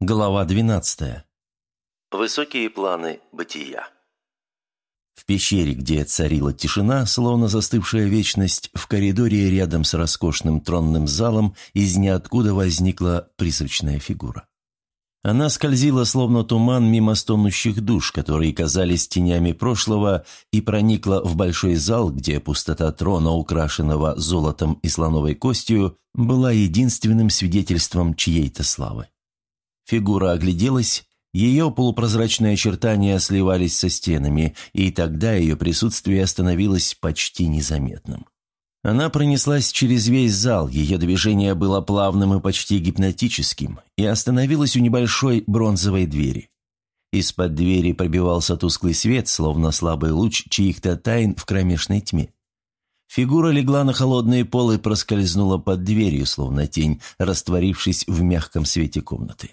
Глава 12. Высокие планы бытия. В пещере, где царила тишина, словно застывшая вечность, в коридоре рядом с роскошным тронным залом из ниоткуда возникла призрачная фигура. Она скользила, словно туман, мимо стонущих душ, которые казались тенями прошлого, и проникла в большой зал, где пустота трона, украшенного золотом и слоновой костью, была единственным свидетельством чьей-то славы. Фигура огляделась, ее полупрозрачные очертания сливались со стенами, и тогда ее присутствие становилось почти незаметным. Она пронеслась через весь зал, ее движение было плавным и почти гипнотическим, и остановилась у небольшой бронзовой двери. Из-под двери пробивался тусклый свет, словно слабый луч чьих-то тайн в кромешной тьме. Фигура легла на холодные полы и проскользнула под дверью, словно тень, растворившись в мягком свете комнаты.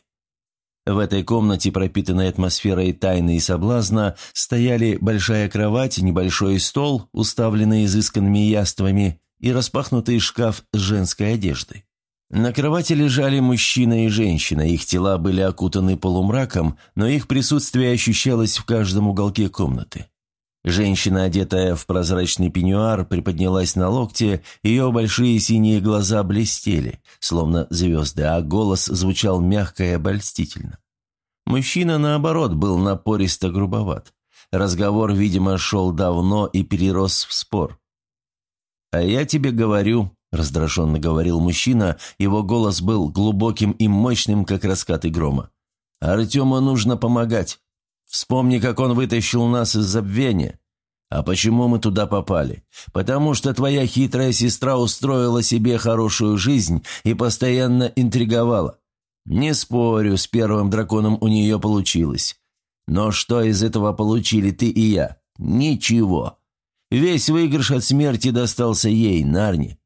В этой комнате, пропитанной атмосферой тайны и соблазна, стояли большая кровать, небольшой стол, уставленный изысканными яствами, и распахнутый шкаф с женской одеждой. На кровати лежали мужчина и женщина, их тела были окутаны полумраком, но их присутствие ощущалось в каждом уголке комнаты. Женщина, одетая в прозрачный пеньюар, приподнялась на локте, ее большие синие глаза блестели, словно звезды, а голос звучал мягко и обольстительно. Мужчина, наоборот, был напористо грубоват. Разговор, видимо, шел давно и перерос в спор. «А я тебе говорю», — раздраженно говорил мужчина, его голос был глубоким и мощным, как раскаты грома. «Артему нужно помогать. Вспомни, как он вытащил нас из забвения. А почему мы туда попали? Потому что твоя хитрая сестра устроила себе хорошую жизнь и постоянно интриговала. Не спорю, с первым драконом у нее получилось. Но что из этого получили ты и я? Ничего. Весь выигрыш от смерти достался ей, Нарни.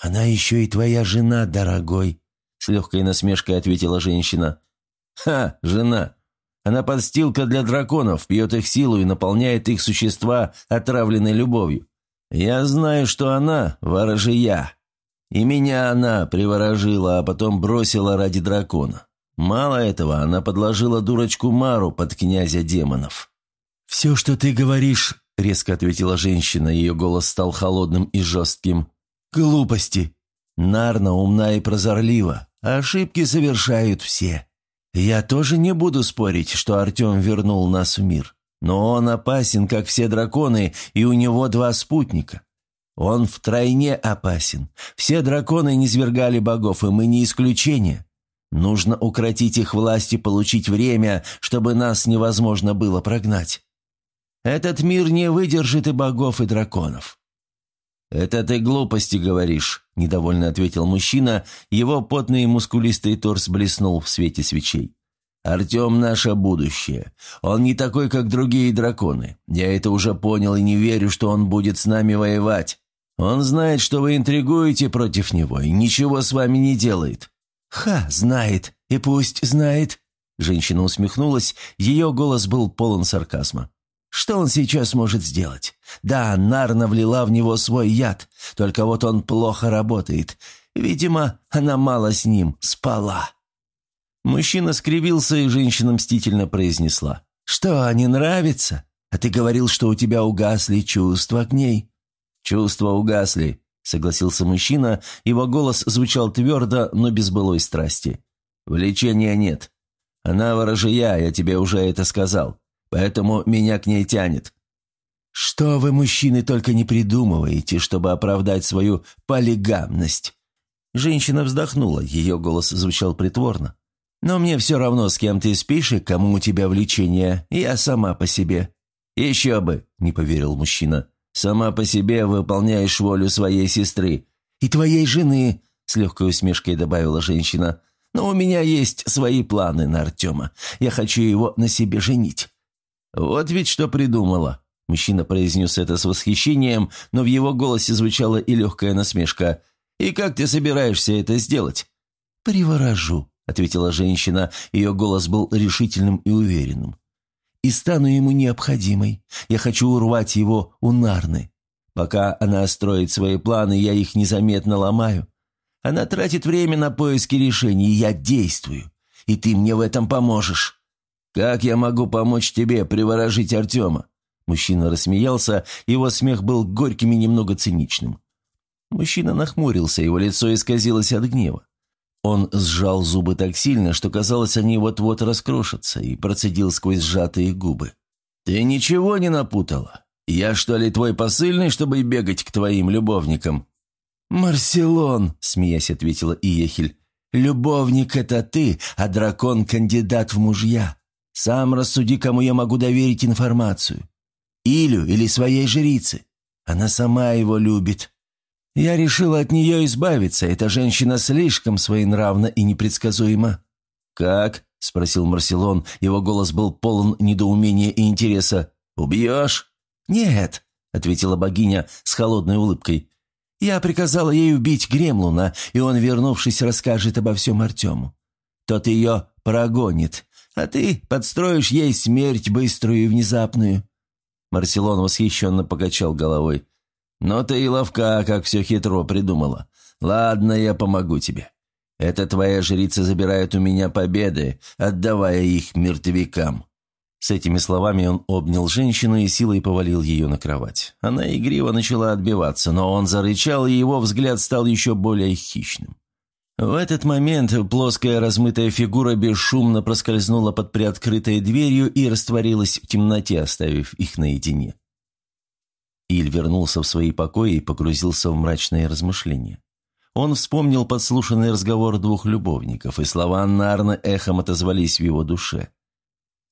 «Она еще и твоя жена, дорогой», — с легкой насмешкой ответила женщина. «Ха, жена. Она подстилка для драконов, пьет их силу и наполняет их существа отравленной любовью. Я знаю, что она – ворожия. И меня она приворожила, а потом бросила ради дракона. Мало этого, она подложила дурочку Мару под князя демонов. «Все, что ты говоришь», – резко ответила женщина, ее голос стал холодным и жестким. «Глупости. Нарна умна и прозорлива. Ошибки совершают все. Я тоже не буду спорить, что Артем вернул нас в мир. Но он опасен, как все драконы, и у него два спутника. Он втройне опасен. Все драконы не свергали богов, и мы не исключение. Нужно укротить их власть и получить время, чтобы нас невозможно было прогнать. Этот мир не выдержит и богов, и драконов. «Это ты глупости говоришь», – недовольно ответил мужчина. Его потный мускулистый торс блеснул в свете свечей. «Артем – наше будущее. Он не такой, как другие драконы. Я это уже понял и не верю, что он будет с нами воевать. Он знает, что вы интригуете против него и ничего с вами не делает». «Ха, знает. И пусть знает». Женщина усмехнулась, ее голос был полон сарказма. Что он сейчас может сделать? Да, Нарна влила в него свой яд, только вот он плохо работает. Видимо, она мало с ним спала. Мужчина скривился, и женщина мстительно произнесла. «Что, не нравится? А ты говорил, что у тебя угасли чувства к ней». «Чувства угасли», — согласился мужчина, его голос звучал твердо, но без былой страсти. «Влечения нет. Она ворожия, я тебе уже это сказал поэтому меня к ней тянет». «Что вы, мужчины, только не придумываете, чтобы оправдать свою полигамность?» Женщина вздохнула, ее голос звучал притворно. «Но мне все равно, с кем ты спишь и кому у тебя влечение, я сама по себе». «Еще бы», — не поверил мужчина. «Сама по себе выполняешь волю своей сестры». «И твоей жены», — с легкой усмешкой добавила женщина. «Но у меня есть свои планы на Артема. Я хочу его на себе женить». «Вот ведь что придумала!» Мужчина произнес это с восхищением, но в его голосе звучала и легкая насмешка. «И как ты собираешься это сделать?» «Приворожу», — ответила женщина. Ее голос был решительным и уверенным. «И стану ему необходимой. Я хочу урвать его у Нарны. Пока она строит свои планы, я их незаметно ломаю. Она тратит время на поиски решений, я действую. и ты мне в этом поможешь». «Как я могу помочь тебе приворожить Артема?» Мужчина рассмеялся, его смех был горьким и немного циничным. Мужчина нахмурился, его лицо исказилось от гнева. Он сжал зубы так сильно, что казалось, они вот-вот раскрошатся, и процедил сквозь сжатые губы. «Ты ничего не напутала? Я что ли твой посыльный, чтобы бегать к твоим любовникам?» «Марселон», — смеясь ответила Иехель, — «любовник — это ты, а дракон — кандидат в мужья. Сам рассуди, кому я могу доверить информацию. Илю или своей жрице. Она сама его любит. Я решила от нее избавиться, эта женщина слишком своенравна и непредсказуема». «Как?» — спросил Марселон, его голос был полон недоумения и интереса. «Убьешь?» «Нет», — ответила богиня с холодной улыбкой. «Я приказала ей убить Гремлуна, и он, вернувшись, расскажет обо всем Артему. Тот ее прогонит, а ты подстроишь ей смерть быструю и внезапную». Марселон восхищенно покачал головой. «Но ты и ловка, как все хитро придумала. Ладно, я помогу тебе. Это твоя жрица забирает у меня победы, отдавая их мертвякам». С этими словами он обнял женщину и силой повалил ее на кровать. Она игриво начала отбиваться, но он зарычал, и его взгляд стал еще более хищным. В этот момент плоская размытая фигура бесшумно проскользнула под приоткрытой дверью и растворилась в темноте, оставив их наедине. Иль вернулся в свои покои и погрузился в мрачные размышления. Он вспомнил подслушанный разговор двух любовников, и слова Нарны эхом отозвались в его душе.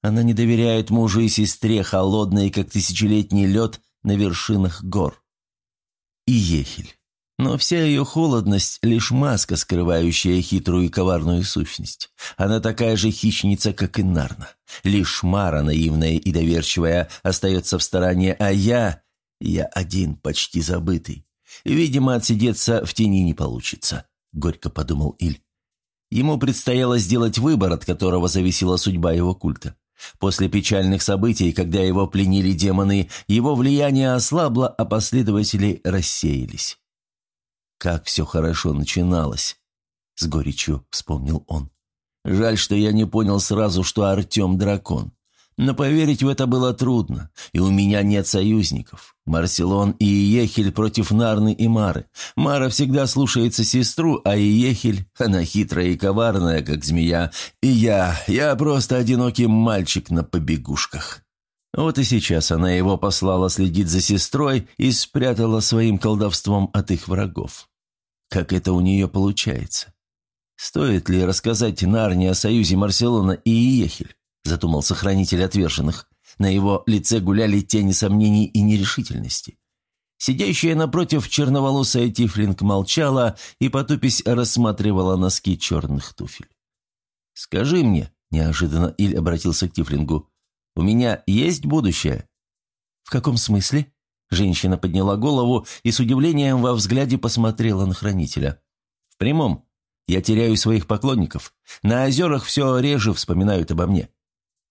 Она не доверяет мужу и сестре, холодной, как тысячелетний лед на вершинах гор. И Ехель. Но вся ее холодность – лишь маска, скрывающая хитрую и коварную сущность. Она такая же хищница, как и Нарна. Лишь Мара, наивная и доверчивая, остается в стороне, а я... Я один, почти забытый. Видимо, отсидеться в тени не получится, — горько подумал Иль. Ему предстояло сделать выбор, от которого зависела судьба его культа. После печальных событий, когда его пленили демоны, его влияние ослабло, а последователи рассеялись. Как все хорошо начиналось, с горечью вспомнил он. Жаль, что я не понял сразу, что Артем дракон. Но поверить в это было трудно, и у меня нет союзников. Марселон и Иехель против Нарны и Мары. Мара всегда слушается сестру, а Иехель, она хитрая и коварная, как змея. И я, я просто одинокий мальчик на побегушках. Вот и сейчас она его послала следить за сестрой и спрятала своим колдовством от их врагов. Как это у нее получается? Стоит ли рассказать Нарне о союзе Марселона и Иехель? Задумался хранитель отверженных. На его лице гуляли тени сомнений и нерешительности. Сидящая напротив черноволосая Тифлинг молчала и, потупись, рассматривала носки черных туфель. «Скажи мне», — неожиданно Иль обратился к Тифлингу, — «у меня есть будущее?» «В каком смысле?» Женщина подняла голову и с удивлением во взгляде посмотрела на хранителя. «В прямом. Я теряю своих поклонников. На озерах все реже вспоминают обо мне.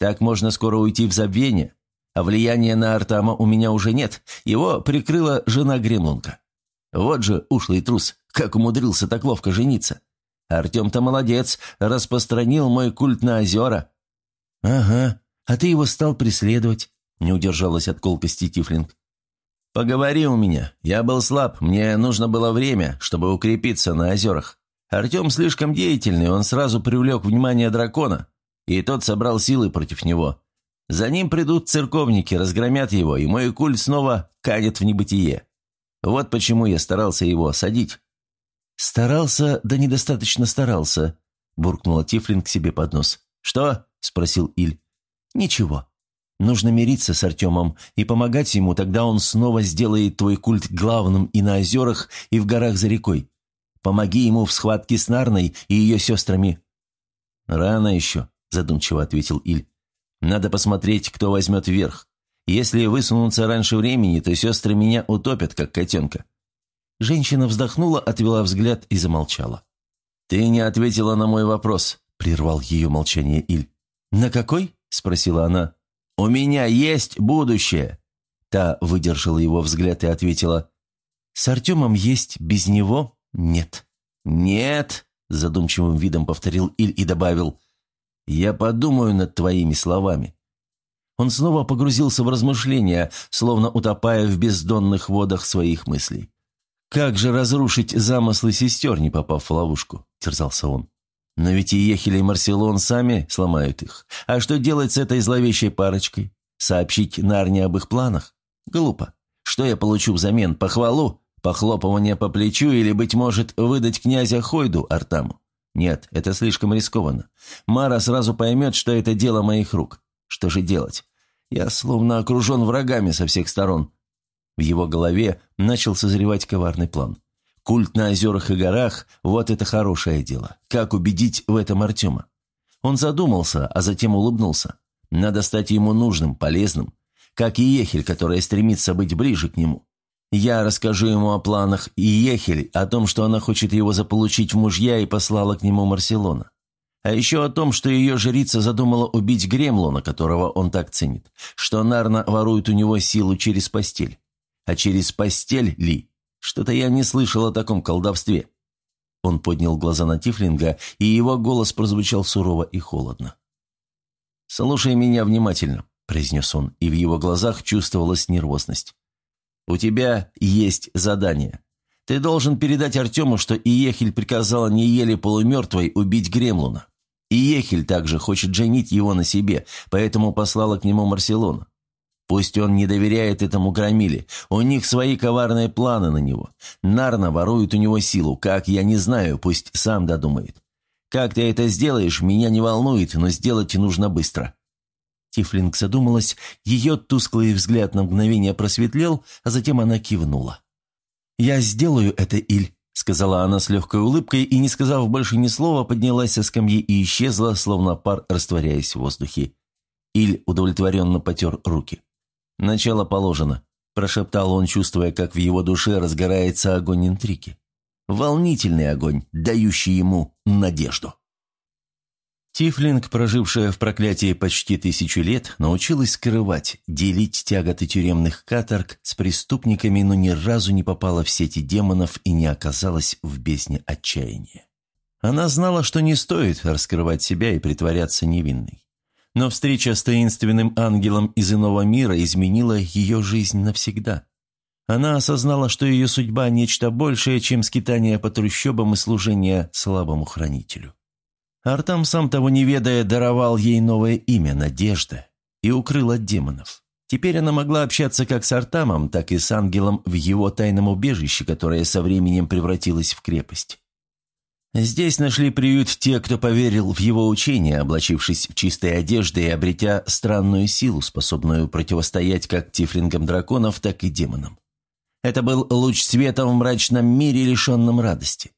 Так можно скоро уйти в забвение. А влияния на Артама у меня уже нет. Его прикрыла жена Гремлунка. Вот же ушлый трус, как умудрился так ловко жениться. Артем-то молодец, распространил мой культ на озера». «Ага, а ты его стал преследовать», — не удержалась от колкости Тифлинг. «Поговори у меня. Я был слаб, мне нужно было время, чтобы укрепиться на озерах. Артем слишком деятельный, он сразу привлек внимание дракона, и тот собрал силы против него. За ним придут церковники, разгромят его, и мой культ снова канет в небытие. Вот почему я старался его осадить». «Старался, да недостаточно старался», — буркнула Тифлинг себе под нос. «Что?» — спросил Иль. «Ничего. Нужно мириться с Артемом и помогать ему, тогда он снова сделает твой культ главным и на озерах, и в горах за рекой. Помоги ему в схватке с Нарной и ее сестрами». «Рано еще», — задумчиво ответил Иль. «Надо посмотреть, кто возьмет верх. Если высунуться раньше времени, то сестры меня утопят, как котенка». Женщина вздохнула, отвела взгляд и замолчала. «Ты не ответила на мой вопрос», — прервал ее молчание Иль. «На какой?» — спросила она. «У меня есть будущее!» Та выдержала его взгляд и ответила. «С Артемом есть, без него нет». «Нет!» – задумчивым видом повторил Иль и добавил. Я подумаю над твоими словами». Он снова погрузился в размышления, словно утопая в бездонных водах своих мыслей. «Как же разрушить замыслы сестер, не попав в ловушку?» – терзался он. «Но ведь и Ехель и Марселон сами сломают их. А что делать с этой зловещей парочкой? Сообщить Нарне об их планах? Глупо. Что я получу взамен? Похвалу? Похлопывание по плечу или, быть может, выдать князя Хойду Артаму? Нет, это слишком рискованно. Мара сразу поймет, что это дело моих рук. Что же делать? Я словно окружен врагами со всех сторон. В его голове начал созревать коварный план. Культ на озерах и горах – вот это хорошее дело. Как убедить в этом Артема? Он задумался, а затем улыбнулся. Надо стать ему нужным, полезным. Как и Ехель, которая стремится быть ближе к нему. Я расскажу ему о планах и Ехель, о том, что она хочет его заполучить в мужья и послала к нему Марселона. А еще о том, что ее жрица задумала убить Гремлона, которого он так ценит, что Нарна ворует у него силу через постель. А через постель ли? Что-то я не слышал о таком колдовстве. Он поднял глаза на Тифлинга, и его голос прозвучал сурово и холодно. «Слушай меня внимательно», – произнес он, и в его глазах чувствовалась нервозность. «У тебя есть задание. Ты должен передать Артему, что Иехель приказала не еле полумертвой убить Гремлуна. И Ехель также хочет женить его на себе, поэтому послала к нему Марселона. Пусть он не доверяет этому Громиле, у них свои коварные планы на него. Нарна ворует у него силу, как, я не знаю, пусть сам додумает. Как ты это сделаешь, меня не волнует, но сделать нужно быстро». Тифлинг задумалась, ее тусклый взгляд на мгновение просветлел, а затем она кивнула. «Я сделаю это, Иль», — сказала она с легкой улыбкой и, не сказав больше ни слова, поднялась со скамьи и исчезла, словно пар растворяясь в воздухе. Иль удовлетворенно потер руки. «Начало положено», – прошептал он, чувствуя, как в его душе разгорается огонь интриги. Волнительный огонь, дающий ему надежду. Тифлинг, прожившая в проклятии почти тысячу лет, научилась скрывать, делить тяготы тюремных каторг с преступниками, но ни разу не попала в сети демонов и не оказалась в бездне отчаяния. Она знала, что не стоит раскрывать себя и притворяться невинной. Но встреча с таинственным ангелом из иного мира изменила ее жизнь навсегда. Она осознала, что ее судьба – нечто большее, чем скитание по трущобам и служение слабому хранителю. Артам, сам того не ведая, даровал ей новое имя – Надежда, и укрыл от демонов. Теперь она могла общаться как с Артамом, так и с ангелом в его тайном убежище, которое со временем превратилось в крепость. Здесь нашли приют те, кто поверил в его учение, облачившись в чистые одежды и обретя странную силу, способную противостоять как тифлингам драконов, так и демонам. Это был луч света в мрачном мире, лишенном радости.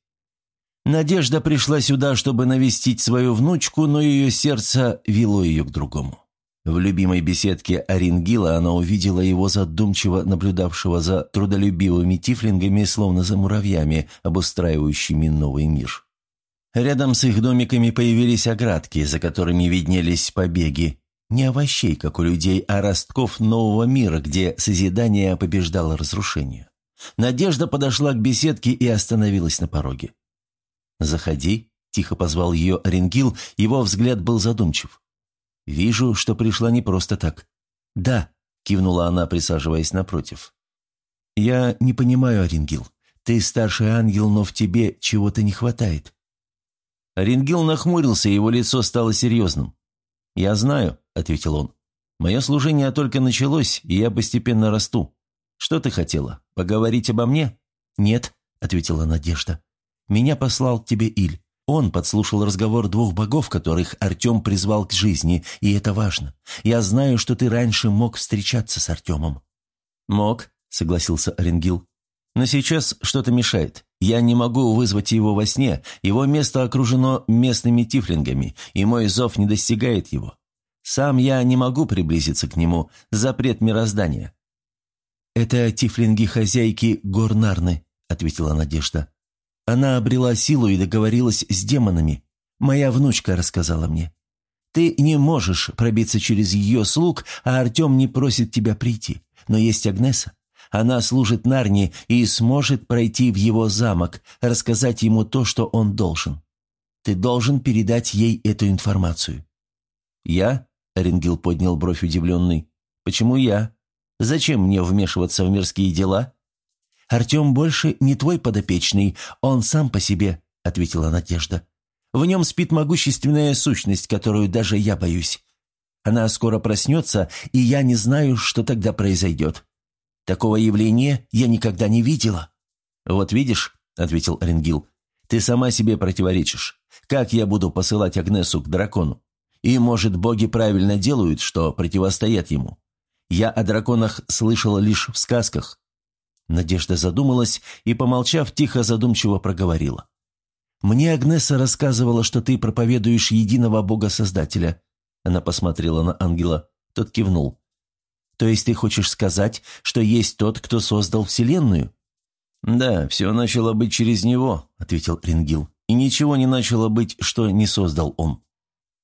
Надежда пришла сюда, чтобы навестить свою внучку, но ее сердце вело ее к другому. В любимой беседке Оренгила она увидела его задумчиво наблюдавшего за трудолюбивыми тифлингами, словно за муравьями, обустраивающими новый мир. Рядом с их домиками появились оградки, за которыми виднелись побеги. Не овощей, как у людей, а ростков нового мира, где созидание побеждало разрушение. Надежда подошла к беседке и остановилась на пороге. «Заходи», – тихо позвал ее Оренгил, его взгляд был задумчив. «Вижу, что пришла не просто так». «Да», – кивнула она, присаживаясь напротив. «Я не понимаю, Оренгил. Ты старший ангел, но в тебе чего-то не хватает». Оренгил нахмурился, его лицо стало серьезным. «Я знаю», – ответил он. «Мое служение только началось, и я постепенно расту. Что ты хотела? Поговорить обо мне?» «Нет», – ответила Надежда. Меня послал к тебе Иль. Он подслушал разговор двух богов, которых Артем призвал к жизни, и это важно. Я знаю, что ты раньше мог встречаться с Артемом». «Мог», — согласился Оренгил. «Но сейчас что-то мешает. Я не могу вызвать его во сне. Его место окружено местными тифлингами, и мой зов не достигает его. Сам я не могу приблизиться к нему. Запрет мироздания». «Это тифлинги-хозяйки Горнарны», — ответила Надежда. Она обрела силу и договорилась с демонами. Моя внучка рассказала мне. Ты не можешь пробиться через ее слуг, а Артем не просит тебя прийти. Но есть Агнеса. Она служит Нарни и сможет пройти в его замок, рассказать ему то, что он должен. Ты должен передать ей эту информацию. «Я?» – Оренгил поднял бровь удивленный. «Почему я? Зачем мне вмешиваться в мирские дела?» «Артем больше не твой подопечный, он сам по себе», – ответила Надежда. «В нем спит могущественная сущность, которую даже я боюсь. Она скоро проснется, и я не знаю, что тогда произойдет. Такого явления я никогда не видела». «Вот видишь», — ответил Оренгил, — «ты сама себе противоречишь. Как я буду посылать Агнесу к дракону? И, может, боги правильно делают, что противостоят ему? Я о драконах слышала лишь в сказках». Надежда задумалась и, помолчав, тихо задумчиво проговорила. «Мне Агнеса рассказывала, что ты проповедуешь единого Бога-Создателя». Она посмотрела на ангела. Тот кивнул. «То есть ты хочешь сказать, что есть тот, кто создал Вселенную?» «Да, все начало быть через него», — ответил Рингил. «И ничего не начало быть, что не создал он».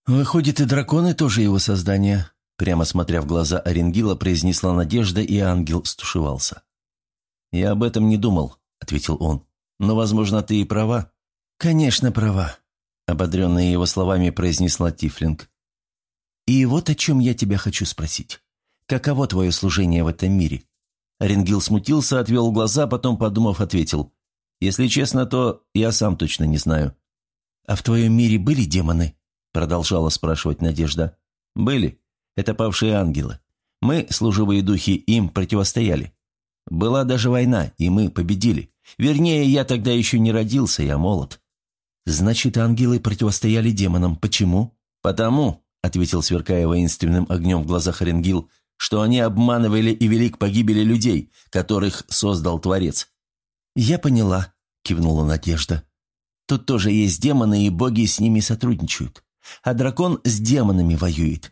«Выходит, и драконы тоже его создание», — прямо смотря в глаза Оренгила, произнесла Надежда, и ангел стушевался. «Я об этом не думал», — ответил он. «Но, возможно, ты и права». «Конечно, права», — ободренная его словами произнесла Тифлинг. «И вот о чем я тебя хочу спросить. Каково твое служение в этом мире?» Оренгил смутился, отвел глаза, потом, подумав, ответил. «Если честно, то я сам точно не знаю». «А в твоем мире были демоны?» Продолжала спрашивать Надежда. «Были. Это павшие ангелы. Мы, служивые духи, им противостояли. Была даже война, и мы победили. Вернее, я тогда еще не родился, я молод». «Значит, ангелы противостояли демонам. Почему?» «Потому», — ответил, сверкая воинственным огнем в глазах Оренгил, что они обманывали и вели к погибели людей, которых создал Творец. «Я поняла», — кивнула Надежда. «Тут тоже есть демоны, и боги с ними сотрудничают. А дракон с демонами воюет.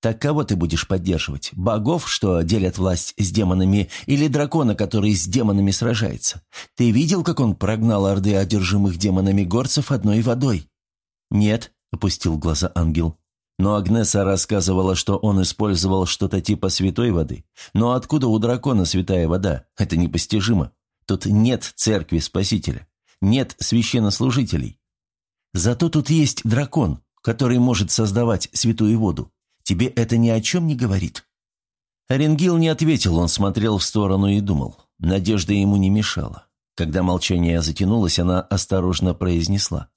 Так кого ты будешь поддерживать? Богов, что делят власть с демонами, или дракона, который с демонами сражается? Ты видел, как он прогнал орды одержимых демонами горцев одной водой?» «Нет», — опустил глаза ангел. Но Агнеса рассказывала, что он использовал что-то типа святой воды. Но откуда у дракона святая вода? Это непостижимо. Тут нет церкви Спасителя. Нет священнослужителей. Зато тут есть дракон, который может создавать святую воду. Тебе это ни о чем не говорит?» Оренгил не ответил, он смотрел в сторону и думал. Надежда ему не мешала. Когда молчание затянулось, она осторожно произнесла.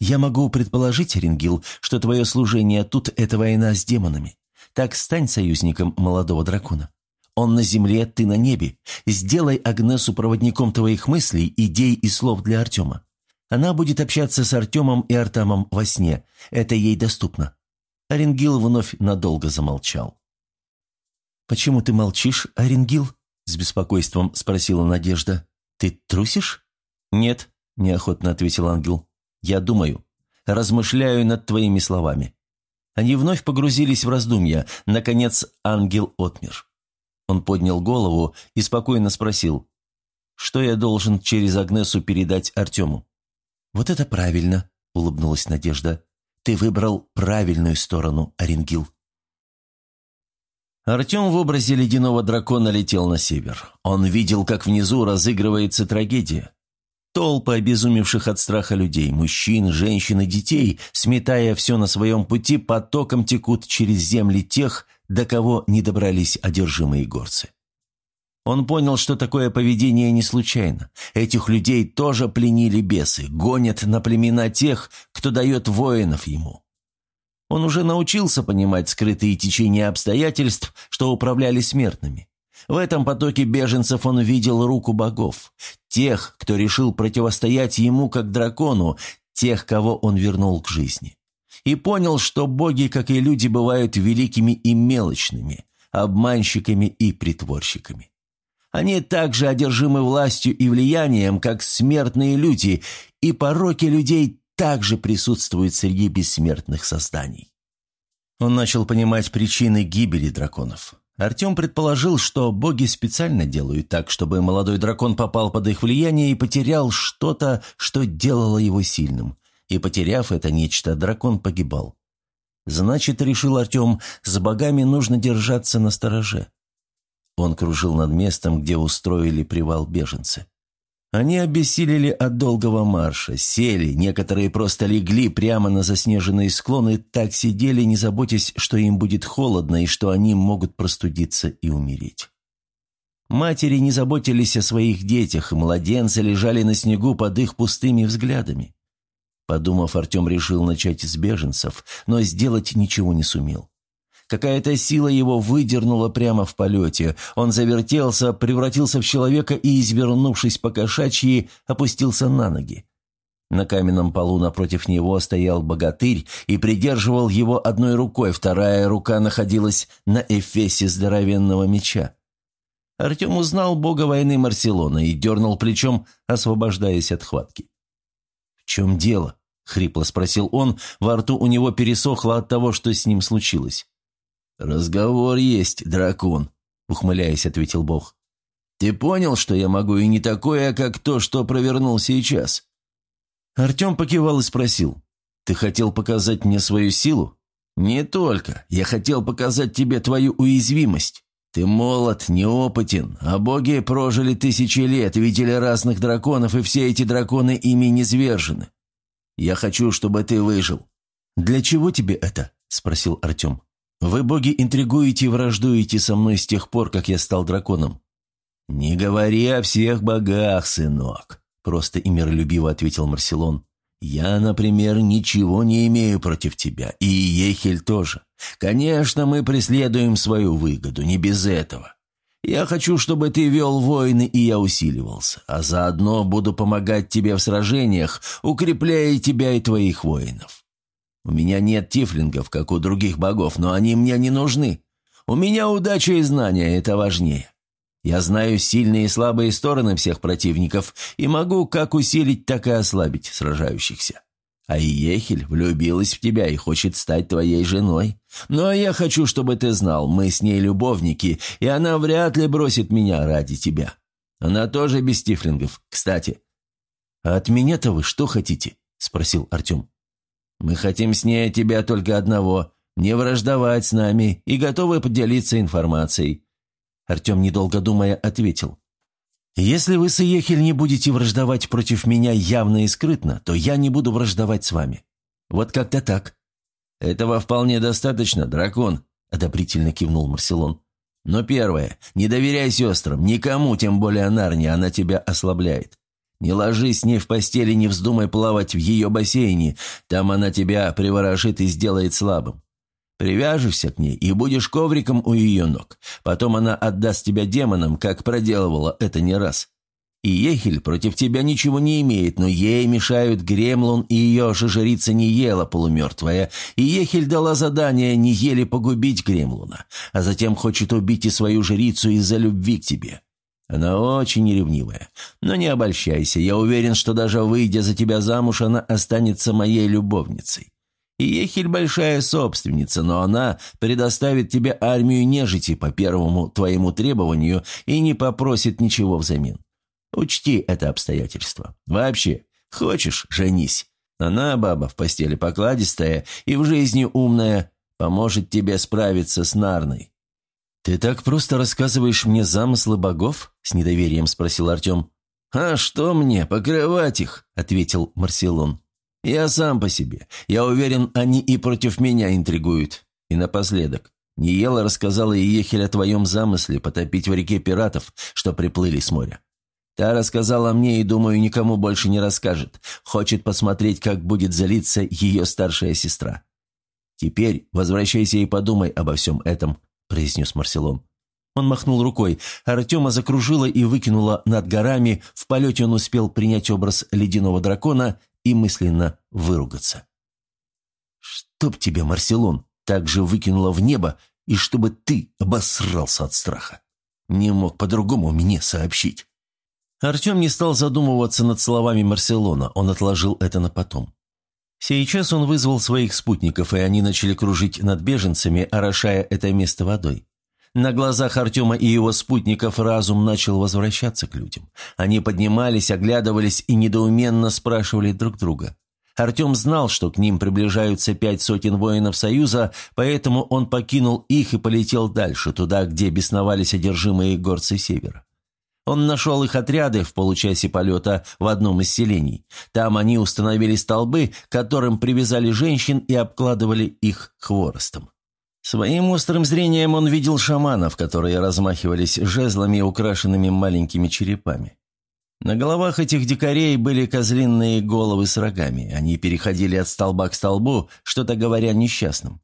Я могу предположить, Оренгил, что твое служение тут – это война с демонами. Так стань союзником молодого дракона. Он на земле, ты на небе. Сделай Агнесу проводником твоих мыслей, идей и слов для Артема. Она будет общаться с Артемом и Артамом во сне. Это ей доступно». Оренгил вновь надолго замолчал. «Почему ты молчишь, Оренгил?» – с беспокойством спросила Надежда. «Ты трусишь?» «Нет», – неохотно ответил ангел. Я думаю, размышляю над твоими словами». Они вновь погрузились в раздумья. Наконец ангел отмер. Он поднял голову и спокойно спросил, «Что я должен через Агнесу передать Артему?» «Вот это правильно», — улыбнулась Надежда. «Ты выбрал правильную сторону, Оренгил». Артем в образе ледяного дракона летел на север. Он видел, как внизу разыгрывается трагедия. Толпы обезумевших от страха людей, мужчин, женщин и детей, сметая все на своем пути, потоком текут через земли тех, до кого не добрались одержимые горцы. Он понял, что такое поведение не случайно. Этих людей тоже пленили бесы, гонят на племена тех, кто дает воинов ему. Он уже научился понимать скрытые течения обстоятельств, что управляли смертными. В этом потоке беженцев он видел руку богов, тех, кто решил противостоять ему как дракону, тех, кого он вернул к жизни. И понял, что боги, как и люди, бывают великими и мелочными, обманщиками и притворщиками. Они также одержимы властью и влиянием, как смертные люди, и пороки людей также присутствуют среди бессмертных созданий. Он начал понимать причины гибели драконов. Артем предположил, что боги специально делают так, чтобы молодой дракон попал под их влияние и потерял что-то, что делало его сильным. И потеряв это нечто, дракон погибал. Значит, решил Артем, с богами нужно держаться на стороже. Он кружил над местом, где устроили привал беженцы. Они обессилели от долгого марша, сели, некоторые просто легли прямо на заснеженные склоны, так сидели, не заботясь, что им будет холодно и что они могут простудиться и умереть. Матери не заботились о своих детях, и младенцы лежали на снегу под их пустыми взглядами. Подумав, Артем решил начать с беженцев, но сделать ничего не сумел. Какая-то сила его выдернула прямо в полете. Он завертелся, превратился в человека и, извернувшись по кошачьи, опустился на ноги. На каменном полу напротив него стоял богатырь и придерживал его одной рукой, вторая рука находилась на эфесе здоровенного меча. Артем узнал бога войны Марселона и дернул плечом, освобождаясь от хватки. «В чем дело?» — хрипло спросил он, во рту у него пересохло от того, что с ним случилось. «Разговор есть, дракон», — ухмыляясь, ответил Бог. «Ты понял, что я могу и не такое, как то, что провернул сейчас?» Артем покивал и спросил. «Ты хотел показать мне свою силу?» «Не только. Я хотел показать тебе твою уязвимость. Ты молод, неопытен, а боги прожили тысячи лет, видели разных драконов, и все эти драконы ими не звержены. Я хочу, чтобы ты выжил». «Для чего тебе это?» – спросил Артем. Вы, боги, интригуете и враждуете со мной с тех пор, как я стал драконом». «Не говори о всех богах, сынок», — просто и миролюбиво ответил Марселон. «Я, например, ничего не имею против тебя, и Ехель тоже. Конечно, мы преследуем свою выгоду, не без этого. Я хочу, чтобы ты вел войны, и я усиливался, а заодно буду помогать тебе в сражениях, укрепляя тебя и твоих воинов. У меня нет тифлингов, как у других богов, но они мне не нужны. У меня удача и знания, это важнее. Я знаю сильные и слабые стороны всех противников и могу как усилить, так и ослабить сражающихся. А Иехель влюбилась в тебя и хочет стать твоей женой. Но я хочу, чтобы ты знал, мы с ней любовники, и она вряд ли бросит меня ради тебя. Она тоже без тифлингов, кстати». «А от меня-то вы что хотите?» – спросил Артем. Мы хотим с ней тебя только одного – не враждовать с нами и готовы поделиться информацией». Артем, недолго думая, ответил. «Если вы с Иехель не будете враждовать против меня явно и скрытно, то я не буду враждовать с вами. Вот как-то так». «Этого вполне достаточно, дракон», – одобрительно кивнул Марселон. «Но первое, не доверяй сестрам, никому, тем более Нарне, она тебя ослабляет. Не ложись с ней в постели, не вздумай плавать в ее бассейне, там она тебя приворожит и сделает слабым. Привяжешься к ней и будешь ковриком у ее ног. Потом она отдаст тебя демонам, как проделывала это не раз. И Ехель против тебя ничего не имеет, но ей мешают Гремлун и ее же жрица не ела полумертвая, и Ехель дала задание не еле погубить Гремлуна, а затем хочет убить и свою жрицу из-за любви к тебе. Она очень ревнивая. Но не обольщайся, я уверен, что даже выйдя за тебя замуж, она останется моей любовницей. И Ехель большая собственница, но она предоставит тебе армию нежити по первому твоему требованию и не попросит ничего взамен. Учти это обстоятельство. Вообще, хочешь – женись. Она, баба, в постели покладистая и в жизни умная, поможет тебе справиться с Нарной. «Ты так просто рассказываешь мне замыслы богов?» – с недоверием спросил Артем. «А что мне, покрывать их?» – ответил Марселон. «Я сам по себе. Я уверен, они и против меня интригуют. И напоследок. Ниела рассказала Ехель о твоем замысле потопить в реке пиратов, что приплыли с моря. Та рассказала мне и, думаю, никому больше не расскажет. Хочет посмотреть, как будет залиться ее старшая сестра. Теперь возвращайся и подумай обо всем этом, – произнес Марселон. Он махнул рукой. Артема закружила и выкинула над горами. В полете он успел принять образ ледяного дракона и мысленно выругаться. «Чтоб тебе, Марселон, так же выкинула в небо, и чтобы ты обосрался от страха. Не мог по-другому мне сообщить». Артем не стал задумываться над словами Марселона, он отложил это на потом. Сейчас он вызвал своих спутников, и они начали кружить над беженцами, орошая это место водой. На глазах Артема и его спутников разум начал возвращаться к людям. Они поднимались, оглядывались и недоуменно спрашивали друг друга. Артем знал, что к ним приближаются пять сотен воинов Союза, поэтому он покинул их и полетел дальше, туда, где бесновались одержимые горцы Севера. Он нашел их отряды в получасе полета в одном из селений. Там они установили столбы, к которым привязали женщин и обкладывали их хворостом. Своим острым зрением он видел шаманов, которые размахивались жезлами, украшенными маленькими черепами. На головах этих дикарей были козлиные головы с рогами. Они переходили от столба к столбу, что-то говоря несчастным.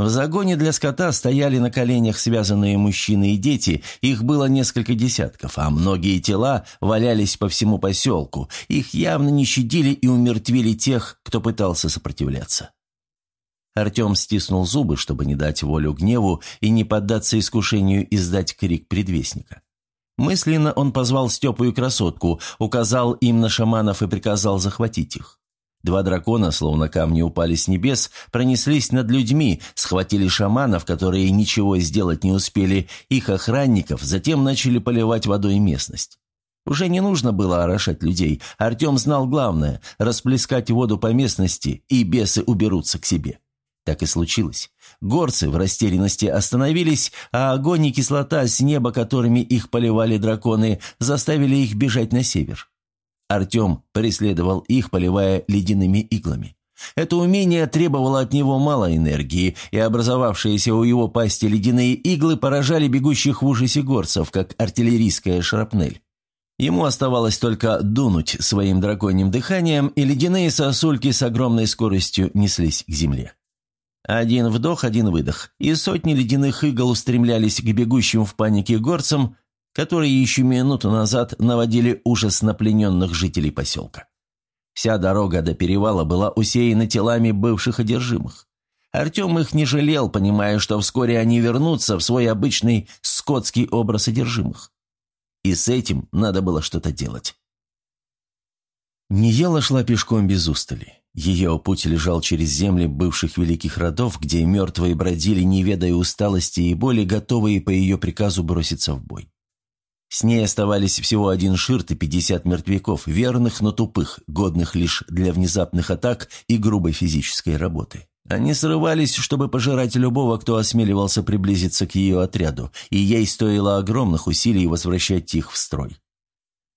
В загоне для скота стояли на коленях связанные мужчины и дети, их было несколько десятков, а многие тела валялись по всему поселку. Их явно не щадили и умертвили тех, кто пытался сопротивляться. Артем стиснул зубы, чтобы не дать волю гневу и не поддаться искушению издать крик предвестника. Мысленно он позвал Степу и красотку, указал им на шаманов и приказал захватить их. Два дракона, словно камни упали с небес, пронеслись над людьми, схватили шаманов, которые ничего сделать не успели, их охранников, затем начали поливать водой местность. Уже не нужно было орошать людей. Артем знал главное – расплескать воду по местности, и бесы уберутся к себе. Так и случилось. Горцы в растерянности остановились, а огонь и кислота с неба, которыми их поливали драконы, заставили их бежать на север. Артем преследовал их, поливая ледяными иглами. Это умение требовало от него мало энергии, и образовавшиеся у его пасти ледяные иглы поражали бегущих в ужасе горцев, как артиллерийская шрапнель. Ему оставалось только дунуть своим драконьим дыханием, и ледяные сосульки с огромной скоростью неслись к земле. Один вдох, один выдох, и сотни ледяных игл устремлялись к бегущим в панике горцам, которые еще минуту назад наводили ужас на плененных жителей поселка. Вся дорога до перевала была усеяна телами бывших одержимых. Артем их не жалел, понимая, что вскоре они вернутся в свой обычный скотский образ одержимых. И с этим надо было что-то делать. Ниела шла пешком без устали. Ее путь лежал через земли бывших великих родов, где мертвые бродили, не ведая усталости и боли, готовые по ее приказу броситься в бой. С ней оставались всего один ширт и пятьдесят мертвяков, верных, но тупых, годных лишь для внезапных атак и грубой физической работы. Они срывались, чтобы пожирать любого, кто осмеливался приблизиться к ее отряду, и ей стоило огромных усилий возвращать их в строй.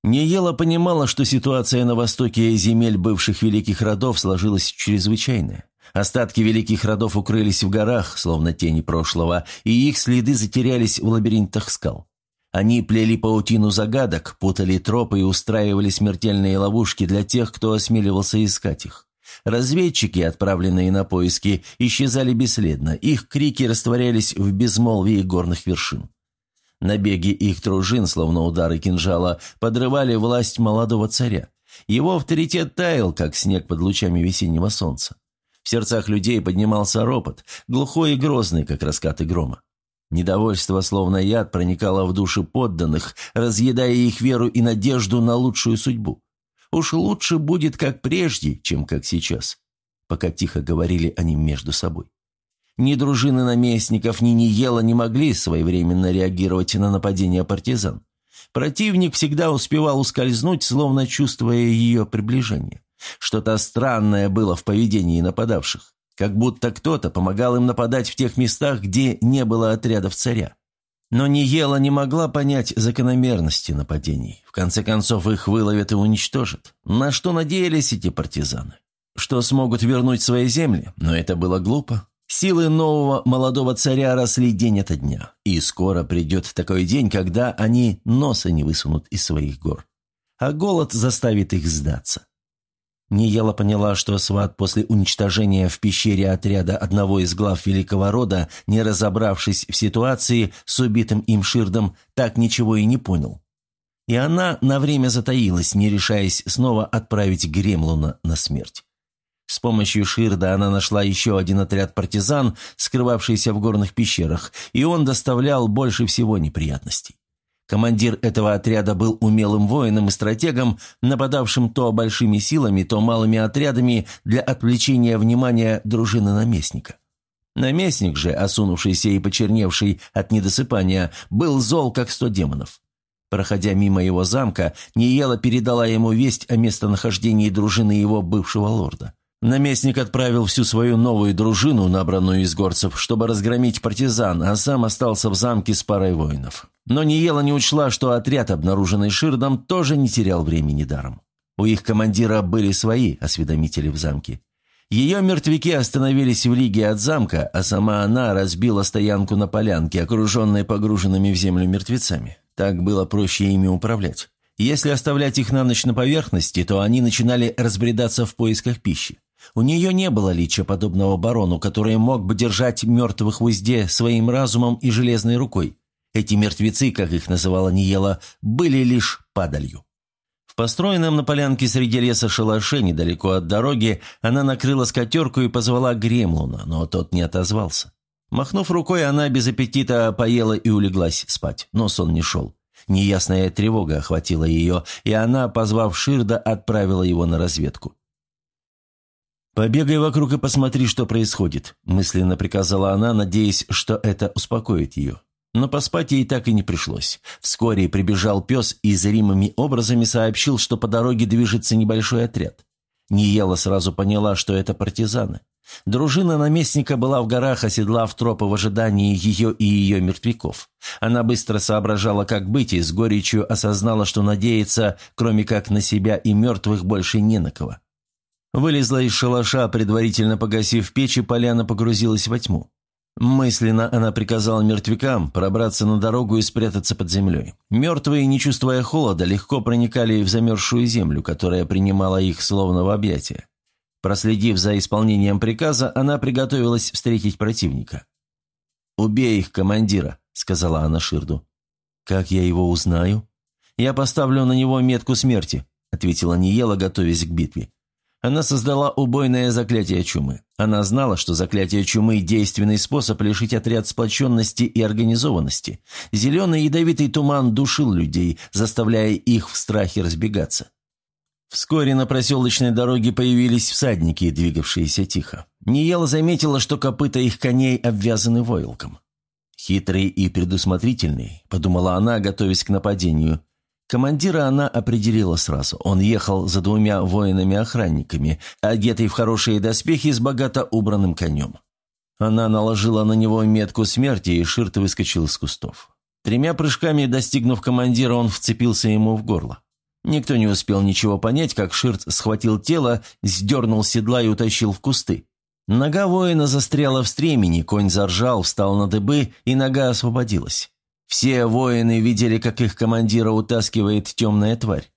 Неела понимала, что ситуация на востоке земель бывших великих родов сложилась чрезвычайная. Остатки великих родов укрылись в горах, словно тени прошлого, и их следы затерялись в лабиринтах скал. Они плели паутину загадок, путали тропы и устраивали смертельные ловушки для тех, кто осмеливался искать их. Разведчики, отправленные на поиски, исчезали бесследно, их крики растворялись в безмолвии горных вершин. Набеги их дружин, словно удары кинжала, подрывали власть молодого царя. Его авторитет таял, как снег под лучами весеннего солнца. В сердцах людей поднимался ропот, глухой и грозный, как раскаты грома. Недовольство, словно яд, проникало в души подданных, разъедая их веру и надежду на лучшую судьбу. Уж лучше будет как прежде, чем как сейчас, пока тихо говорили они между собой. Ни дружины наместников, ни Ниела не могли своевременно реагировать на нападение партизан. Противник всегда успевал ускользнуть, словно чувствуя ее приближение. Что-то странное было в поведении нападавших. Как будто кто-то помогал им нападать в тех местах, где не было отрядов царя. Но Ниела не могла понять закономерности нападений. В конце концов, их выловят и уничтожат. На что надеялись эти партизаны? Что смогут вернуть свои земли? Но это было глупо. Силы нового молодого царя росли день ото дня. И скоро придет такой день, когда они носа не высунут из своих гор. А голод заставит их сдаться. Ниела поняла, что сват после уничтожения в пещере отряда одного из глав великого рода, не разобравшись в ситуации с убитым им Ширдом, так ничего и не понял. И она на время затаилась, не решаясь снова отправить Гремлуна на смерть. С помощью Ширда она нашла еще один отряд партизан, скрывавшийся в горных пещерах, и он доставлял больше всего неприятностей. Командир этого отряда был умелым воином и стратегом, нападавшим то большими силами, то малыми отрядами для отвлечения внимания дружины наместника. Наместник же, осунувшийся и почерневший от недосыпания, был зол, как сто демонов. Проходя мимо его замка, Ниела передала ему весть о местонахождении дружины его бывшего лорда. Наместник отправил всю свою новую дружину, набранную из горцев, чтобы разгромить партизан, а сам остался в замке с парой воинов. Но Ниела не учла, что отряд, обнаруженный Ширдом, тоже не терял времени даром. У их командира были свои осведомители в замке. Ее мертвяки остановились в лиге от замка, а сама она разбила стоянку на полянке, окруженной погруженными в землю мертвецами. Так было проще ими управлять. Если оставлять их на ночь на поверхности, то они начинали разбредаться в поисках пищи. У нее не было лича, подобного барону, который мог бы держать мертвых в узде своим разумом и железной рукой. Эти мертвецы, как их называла Ниела, были лишь падалью. В построенном на полянке среди леса шалаше недалеко от дороги она накрыла скатерку и позвала Гремлуна, но тот не отозвался. Махнув рукой, она без аппетита поела и улеглась спать, но сон не шел. Неясная тревога охватила ее, и она, позвав Ширда, отправила его на разведку. «Побегай вокруг и посмотри, что происходит», – мысленно приказала она, надеясь, что это успокоит ее. Но поспать ей так и не пришлось. Вскоре прибежал пес и зримыми образами сообщил, что по дороге движется небольшой отряд. Ниела сразу поняла, что это партизаны. Дружина наместника была в горах, оседлав тропы в ожидании ее и ее мертвяков. Она быстро соображала, как быть, и с горечью осознала, что надеяться, кроме как на себя и мертвых, больше не на кого. Вылезла из шалаша, предварительно погасив печь, и поляна погрузилась во тьму. Мысленно она приказала мертвякам пробраться на дорогу и спрятаться под землей. Мертвые, не чувствуя холода, легко проникали в замерзшую землю, которая принимала их словно в объятия. Проследив за исполнением приказа, она приготовилась встретить противника. «Убей их, командира», — сказала она Ширду. «Как я его узнаю?» «Я поставлю на него метку смерти», — ответила Ниела, готовясь к битве. Она создала убойное заклятие чумы. Она знала, что заклятие чумы – действенный способ лишить отряд сплоченности и организованности. Зеленый ядовитый туман душил людей, заставляя их в страхе разбегаться. Вскоре на проселочной дороге появились всадники, двигавшиеся тихо. Ниела заметила, что копыта их коней обвязаны войлоком. «Хитрый и предусмотрительный», – подумала она, готовясь к нападению – Командира она определила сразу. Он ехал за двумя воинами-охранниками, одетый в хорошие доспехи с богато убранным конем. Она наложила на него метку смерти, и Ширт выскочил из кустов. Тремя прыжками достигнув командира, он вцепился ему в горло. Никто не успел ничего понять, как Ширт схватил тело, сдернул седла и утащил в кусты. Нога воина застряла в стремени, конь заржал, встал на дыбы, и нога освободилась. Все воины видели, как их командира утаскивает темная тварь.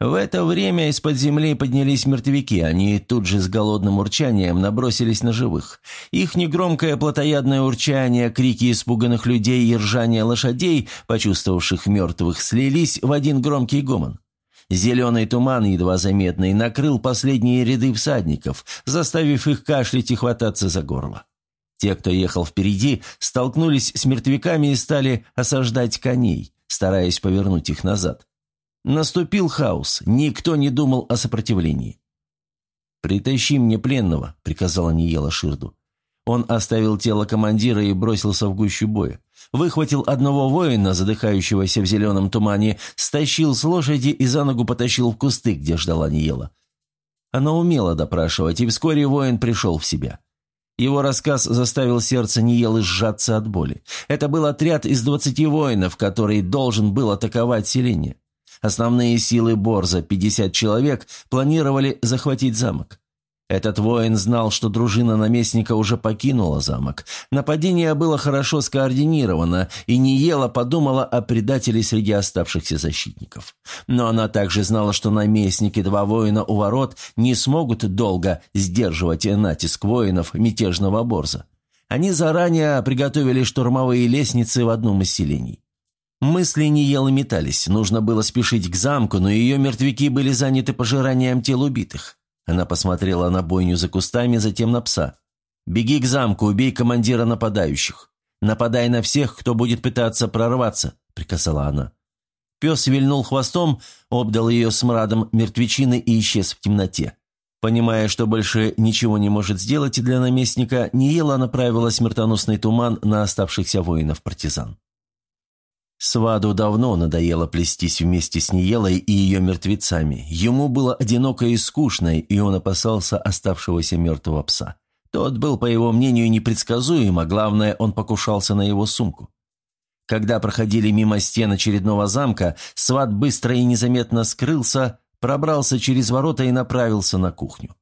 В это время из-под земли поднялись мертвяки, они тут же с голодным урчанием набросились на живых. Их негромкое плотоядное урчание, крики испуганных людей и ржание лошадей, почувствовавших мертвых, слились в один громкий гомон. Зеленый туман, едва заметный, накрыл последние ряды всадников, заставив их кашлять и хвататься за горло. Те, кто ехал впереди, столкнулись с мертвяками и стали осаждать коней, стараясь повернуть их назад. Наступил хаос, никто не думал о сопротивлении. «Притащи мне пленного», — приказала Ниела Ширду. Он оставил тело командира и бросился в гущу боя. Выхватил одного воина, задыхающегося в зеленом тумане, стащил с лошади и за ногу потащил в кусты, где ждала Ниела. Она умела допрашивать, и вскоре воин пришел в себя. Его рассказ заставил сердце Ниелы сжаться от боли. Это был отряд из двадцати воинов, который должен был атаковать селение. Основные силы Борза, 50 человек, планировали захватить замок. Этот воин знал, что дружина наместника уже покинула замок. Нападение было хорошо скоординировано, и Ниела подумала о предателе среди оставшихся защитников. Но она также знала, что наместник и два воина у ворот не смогут долго сдерживать натиск воинов мятежного борза. Они заранее приготовили штурмовые лестницы в одном из селений. Мысли Ниелы метались, нужно было спешить к замку, но ее мертвяки были заняты пожиранием тел убитых. Она посмотрела на бойню за кустами, затем на пса. «Беги к замку, убей командира нападающих. Нападай на всех, кто будет пытаться прорваться», — приказала она. Пес вильнул хвостом, обдал ее смрадом мертвечины и исчез в темноте. Понимая, что больше ничего не может сделать для наместника, Ниела направила смертоносный туман на оставшихся воинов-партизан. Сваду давно надоело плестись вместе с Ниелой и ее мертвецами. Ему было одиноко и скучно, и он опасался оставшегося мертвого пса. Тот был, по его мнению, непредсказуем, а главное, он покушался на его сумку. Когда проходили мимо стен очередного замка, сват быстро и незаметно скрылся, пробрался через ворота и направился на кухню.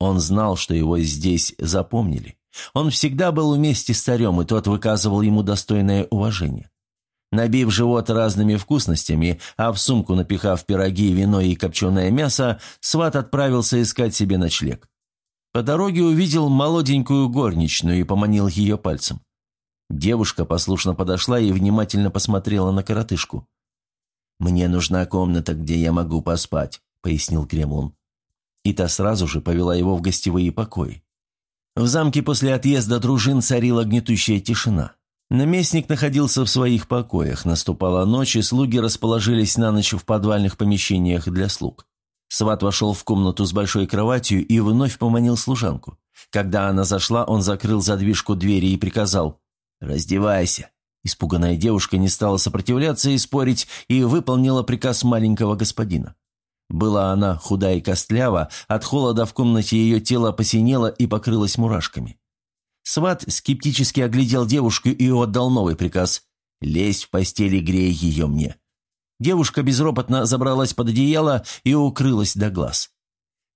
Он знал, что его здесь запомнили. Он всегда был вместе с царем, и тот выказывал ему достойное уважение. Набив живот разными вкусностями, а в сумку напихав пироги, вино и копченое мясо, сват отправился искать себе ночлег. По дороге увидел молоденькую горничную и поманил ее пальцем. Девушка послушно подошла и внимательно посмотрела на коротышку. «Мне нужна комната, где я могу поспать», — пояснил Кремлун. И та сразу же повела его в гостевые покои. В замке после отъезда дружин царила гнетущая тишина. Наместник находился в своих покоях, наступала ночь, и слуги расположились на ночь в подвальных помещениях для слуг. Сват вошел в комнату с большой кроватью и вновь поманил служанку. Когда она зашла, он закрыл задвижку двери и приказал «Раздевайся». Испуганная девушка не стала сопротивляться и спорить, и выполнила приказ маленького господина. Была она худа и костлява, от холода в комнате ее тело посинело и покрылось мурашками. Сват скептически оглядел девушку и отдал новый приказ «Лезь в постель и грей ее мне». Девушка безропотно забралась под одеяло и укрылась до глаз.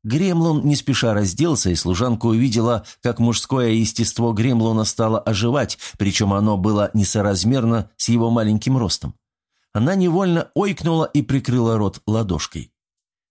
Гремлун не спеша разделся, и служанка увидела, как мужское естество Гремлуна стало оживать, причем оно было несоразмерно с его маленьким ростом. Она невольно ойкнула и прикрыла рот ладошкой.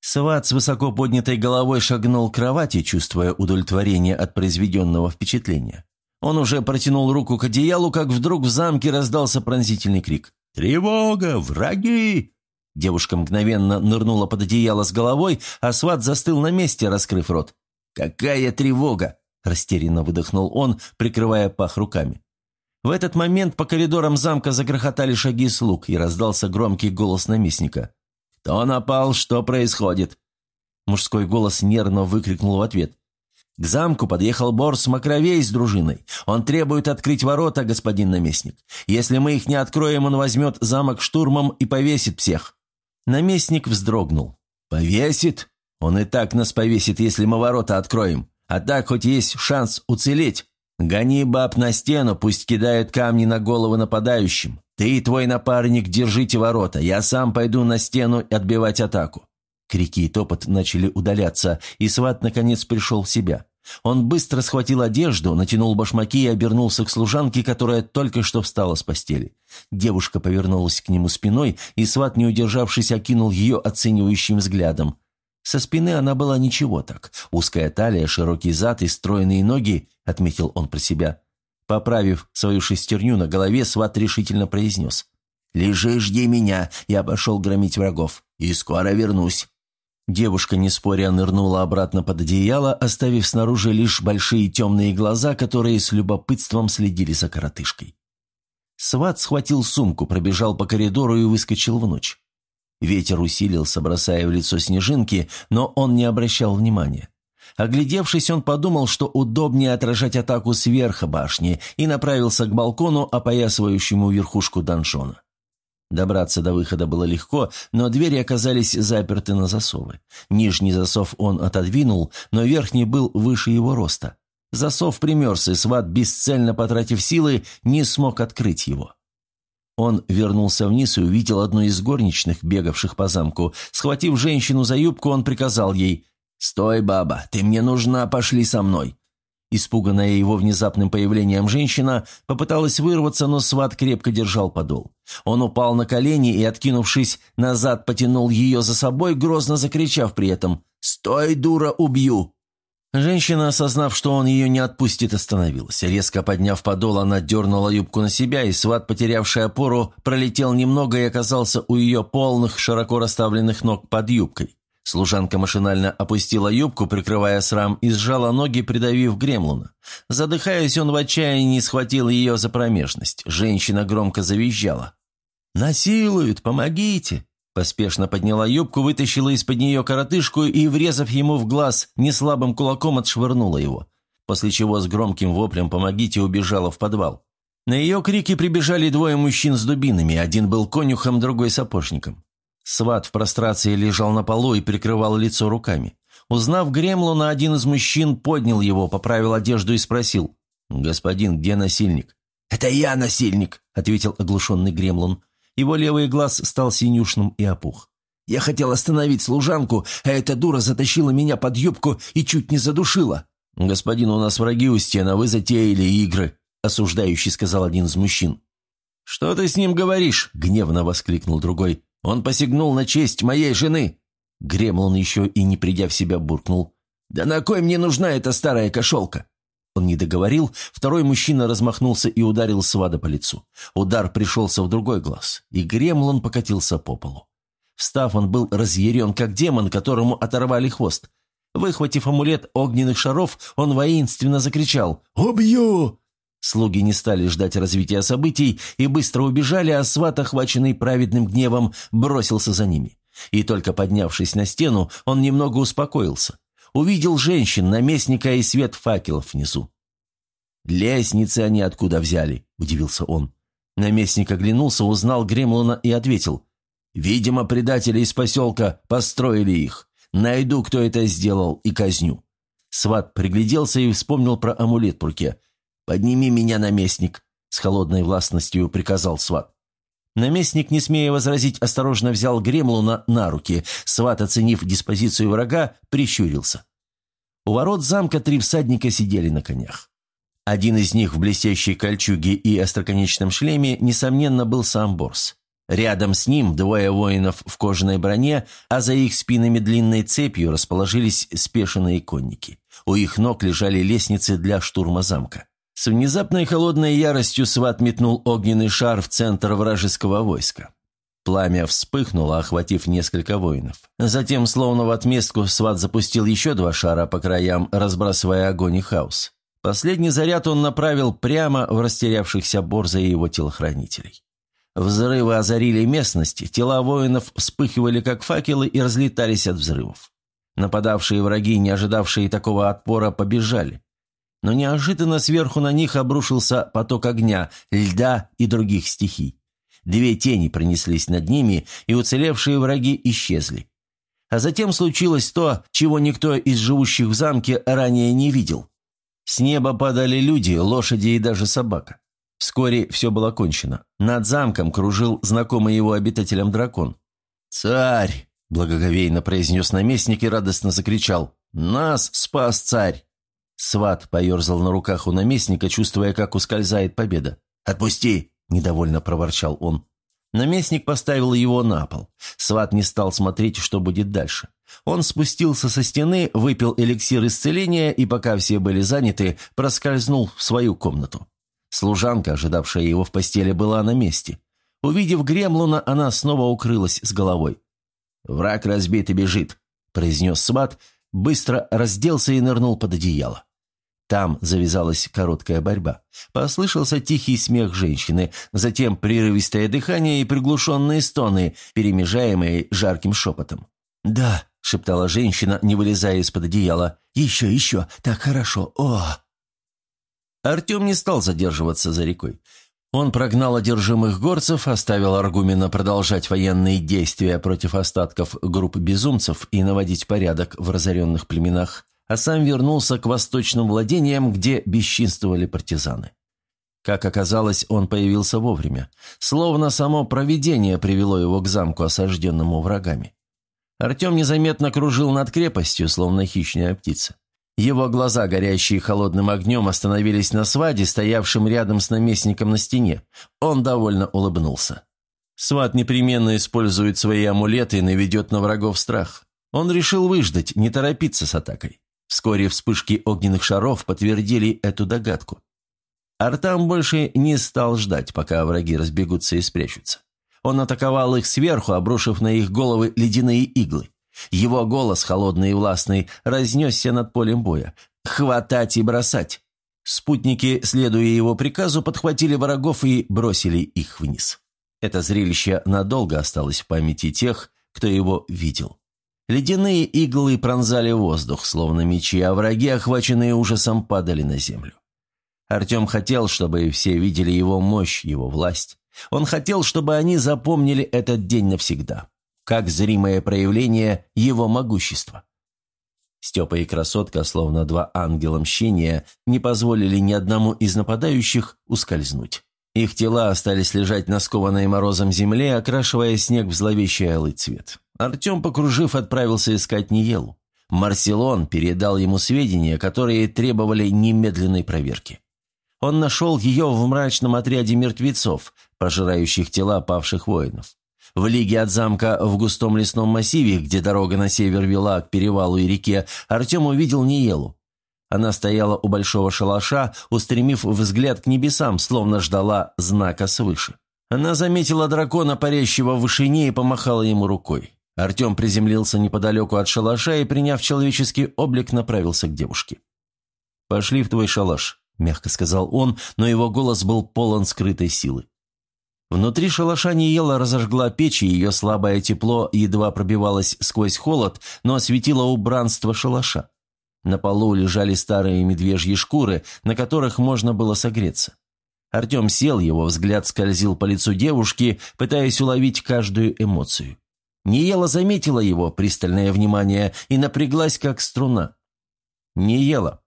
Сват с высоко поднятой головой шагнул к кровати, чувствуя удовлетворение от произведенного впечатления. Он уже протянул руку к одеялу, как вдруг в замке раздался пронзительный крик. «Тревога! Враги!» Девушка мгновенно нырнула под одеяло с головой, а сват застыл на месте, раскрыв рот. «Какая тревога!» – растерянно выдохнул он, прикрывая пах руками. В этот момент по коридорам замка загрохотали шаги слуг, и раздался громкий голос наместника. «Кто напал? Что происходит?» Мужской голос нервно выкрикнул в ответ. К замку подъехал Борс Макровей с дружиной. Он требует открыть ворота, господин наместник. Если мы их не откроем, он возьмет замок штурмом и повесит всех». Наместник вздрогнул. «Повесит? Он и так нас повесит, если мы ворота откроем. А так хоть есть шанс уцелеть. Гони баб на стену, пусть кидают камни на головы нападающим. Ты и твой напарник держите ворота, я сам пойду на стену отбивать атаку». Крики и топот начали удаляться, и сват наконец пришел в себя. Он быстро схватил одежду, натянул башмаки и обернулся к служанке, которая только что встала с постели. Девушка повернулась к нему спиной, и сват, не удержавшись, окинул ее оценивающим взглядом. Со спины она была ничего так. Узкая талия, широкий зад и стройные ноги, отметил он про себя. Поправив свою шестерню на голове, сват решительно произнес. «Лежи, жди меня, я пошел громить врагов, и скоро вернусь». Девушка, не споря, нырнула обратно под одеяло, оставив снаружи лишь большие темные глаза, которые с любопытством следили за коротышкой. Сват схватил сумку, пробежал по коридору и выскочил в ночь. Ветер усилился, бросая в лицо снежинки, но он не обращал внимания. Оглядевшись, он подумал, что удобнее отражать атаку сверху башни, и направился к балкону, опоясывающему верхушку даншона. Добраться до выхода было легко, но двери оказались заперты на засовы. Нижний засов он отодвинул, но верхний был выше его роста. Засов примерз, и сват, бесцельно потратив силы, не смог открыть его. Он вернулся вниз и увидел одну из горничных, бегавших по замку. Схватив женщину за юбку, он приказал ей «Стой, баба, ты мне нужна, пошли со мной». Испуганная его внезапным появлением женщина попыталась вырваться, но сват крепко держал подол. Он упал на колени и, откинувшись назад, потянул ее за собой, грозно закричав при этом «Стой, дура, убью!». Женщина, осознав, что он ее не отпустит, остановилась. Резко подняв подол, она дернула юбку на себя, и сват, потерявший опору, пролетел немного и оказался у ее полных, широко расставленных ног под юбкой. Служанка машинально опустила юбку, прикрывая срам, и сжала ноги, придавив Гремлуна. Задыхаясь, он в отчаянии схватил ее за промежность. Женщина громко завизжала. «Насилуют! Помогите!» Поспешно подняла юбку, вытащила из-под нее коротышку и, врезав ему в глаз, неслабым кулаком отшвырнула его. После чего с громким воплем «помогите» убежала в подвал. На ее крики прибежали двое мужчин с дубинами, один был конюхом, другой сапожником. Сват в прострации лежал на полу и прикрывал лицо руками. Узнав Гремлуна, один из мужчин поднял его, поправил одежду и спросил. «Господин, где насильник?» «Это я насильник», — ответил оглушенный гремлун. Его левый глаз стал синюшным и опух. «Я хотел остановить служанку, а эта дура затащила меня под юбку и чуть не задушила». «Господин, у нас враги у стен, а вы затеяли игры», — осуждающий сказал один из мужчин. «Что ты с ним говоришь?» — гневно воскликнул другой. «Он посягнул на честь моей жены!» Гремлон еще и не придя в себя буркнул. «Да на кой мне нужна эта старая кошелка?» Он не договорил, второй мужчина размахнулся и ударил свада по лицу. Удар пришелся в другой глаз, и Гремлон покатился по полу. Встав, он был разъярен, как демон, которому оторвали хвост. Выхватив амулет огненных шаров, он воинственно закричал «Убью!». Слуги не стали ждать развития событий и быстро убежали, а сват, охваченный праведным гневом, бросился за ними. И только поднявшись на стену, он немного успокоился. Увидел женщин, наместника и свет факелов внизу. «Лестницы они откуда взяли?» – удивился он. Наместник оглянулся, узнал Гремлуна и ответил. «Видимо, предатели из поселка построили их. Найду, кто это сделал, и казню». Сват пригляделся и вспомнил про амулет в руке. «Подними меня, наместник», – с холодной властностью приказал Сват. Наместник, не смея возразить, осторожно взял Гремлуна на руки. Сват, оценив диспозицию врага, прищурился. У ворот замка три всадника сидели на конях. Один из них в блестящей кольчуге и остроконечном шлеме, несомненно, был сам Борс. Рядом с ним двое воинов в кожаной броне, а за их спинами длинной цепью расположились спешенные конники. У их ног лежали лестницы для штурма замка. С внезапной холодной яростью сват метнул огненный шар в центр вражеского войска. Пламя вспыхнуло, охватив несколько воинов. Затем, словно в отместку, сват запустил еще два шара по краям, разбрасывая огонь и хаос. Последний заряд он направил прямо в растерявшихся Борза и его телохранителей. Взрывы озарили местность, тела воинов вспыхивали как факелы и разлетались от взрывов. Нападавшие враги, не ожидавшие такого отпора, побежали но неожиданно сверху на них обрушился поток огня, льда и других стихий. Две тени пронеслись над ними, и уцелевшие враги исчезли. А затем случилось то, чего никто из живущих в замке ранее не видел. С неба падали люди, лошади и даже собака. Вскоре все было кончено. Над замком кружил знакомый его обитателям дракон. «Царь!» – благоговейно произнес наместник и радостно закричал. «Нас спас царь!» Сват поерзал на руках у наместника, чувствуя, как ускользает победа. «Отпусти!» – недовольно проворчал он. Наместник поставил его на пол. Сват не стал смотреть, что будет дальше. Он спустился со стены, выпил эликсир исцеления и, пока все были заняты, проскользнул в свою комнату. Служанка, ожидавшая его в постели, была на месте. Увидев Гремлуна, она снова укрылась с головой. «Враг разбит и бежит», – произнес Сват, быстро разделся и нырнул под одеяло. Там завязалась короткая борьба. Послышался тихий смех женщины, затем прерывистое дыхание и приглушенные стоны, перемежаемые жарким шепотом. «Да», — шептала женщина, не вылезая из-под одеяла. «Еще, еще, так хорошо, о!» Артем не стал задерживаться за рекой. Он прогнал одержимых горцев, оставил Аргумина продолжать военные действия против остатков групп безумцев и наводить порядок в разоренных племенах а сам вернулся к восточным владениям, где бесчинствовали партизаны. Как оказалось, он появился вовремя. Словно само провидение привело его к замку, осажденному врагами. Артем незаметно кружил над крепостью, словно хищная птица. Его глаза, горящие холодным огнем, остановились на сваде, стоявшем рядом с наместником на стене. Он довольно улыбнулся. Сват непременно использует свои амулеты и наведет на врагов страх. Он решил выждать, не торопиться с атакой. Вскоре вспышки огненных шаров подтвердили эту догадку. Артам больше не стал ждать, пока враги разбегутся и спрячутся. Он атаковал их сверху, обрушив на их головы ледяные иглы. Его голос, холодный и властный, разнесся над полем боя. «Хватать и бросать!» Спутники, следуя его приказу, подхватили врагов и бросили их вниз. Это зрелище надолго осталось в памяти тех, кто его видел. Ледяные иглы пронзали воздух, словно мечи, а враги, охваченные ужасом, падали на землю. Артем хотел, чтобы все видели его мощь, его власть. Он хотел, чтобы они запомнили этот день навсегда, как зримое проявление его могущества. Степа и красотка, словно два ангела мщения, не позволили ни одному из нападающих ускользнуть. Их тела остались лежать на скованной морозом земле, окрашивая снег в зловещий алый цвет. Артем, покружив, отправился искать Ниелу. Марселон передал ему сведения, которые требовали немедленной проверки. Он нашел ее в мрачном отряде мертвецов, пожирающих тела павших воинов. В лиге от замка в густом лесном массиве, где дорога на север вела к перевалу и реке, Артем увидел Ниелу. Она стояла у большого шалаша, устремив взгляд к небесам, словно ждала знака свыше. Она заметила дракона, парящего в вышине, и помахала ему рукой. Артем приземлился неподалеку от шалаша и, приняв человеческий облик, направился к девушке. «Пошли в твой шалаш», – мягко сказал он, но его голос был полон скрытой силы. Внутри шалаша Ниела разожгла печь, и ее слабое тепло едва пробивалось сквозь холод, но осветило убранство шалаша. На полу лежали старые медвежьи шкуры, на которых можно было согреться. Артем сел, его взгляд скользил по лицу девушки, пытаясь уловить каждую эмоцию. Ниела заметила его пристальное внимание и напряглась, как струна. «Ниела!»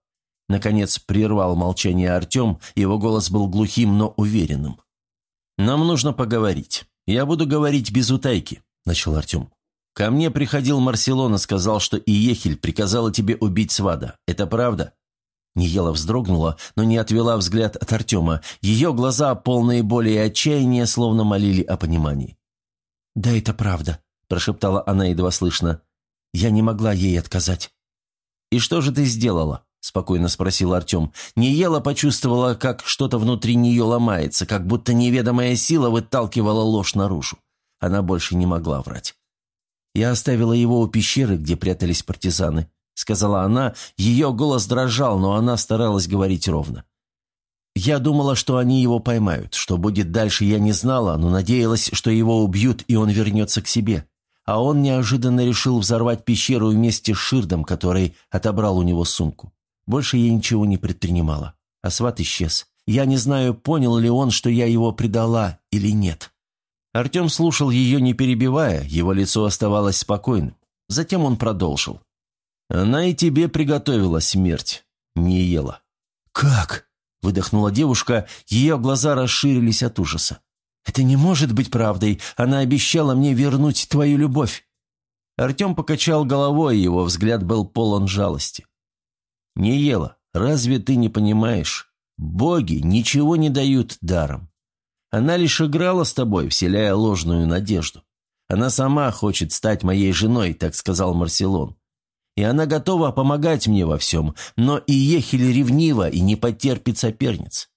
Наконец прервал молчание Артем, его голос был глухим, но уверенным. «Нам нужно поговорить. Я буду говорить без утайки», – начал Артем. «Ко мне приходил Марселон и сказал, что Иехель приказала тебе убить Свада. Это правда?» Ниела вздрогнула, но не отвела взгляд от Артема. Ее глаза, полные боли и отчаяния, словно молили о понимании. «Да, это правда», – прошептала она едва слышно. «Я не могла ей отказать». «И что же ты сделала?» – спокойно спросил Артем. Ниела почувствовала, как что-то внутри нее ломается, как будто неведомая сила выталкивала ложь наружу. Она больше не могла врать. «Я оставила его у пещеры, где прятались партизаны», — сказала она. Ее голос дрожал, но она старалась говорить ровно. «Я думала, что они его поймают. Что будет дальше, я не знала, но надеялась, что его убьют, и он вернется к себе. А он неожиданно решил взорвать пещеру вместе с Ширдом, который отобрал у него сумку. Больше я ничего не предпринимала. А сват исчез. Я не знаю, понял ли он, что я его предала или нет». Артем слушал ее, не перебивая, его лицо оставалось спокойным. Затем он продолжил. «Она и тебе приготовила смерть, не ела». «Как?» – выдохнула девушка, ее глаза расширились от ужаса. «Это не может быть правдой, она обещала мне вернуть твою любовь». Артем покачал головой, его взгляд был полон жалости. «Не ела, разве ты не понимаешь? Боги ничего не дают даром. Она лишь играла с тобой, вселяя ложную надежду. Она сама хочет стать моей женой, так сказал Марселон. И она готова помогать мне во всем, но и Ехель ревнива и не потерпит соперниц.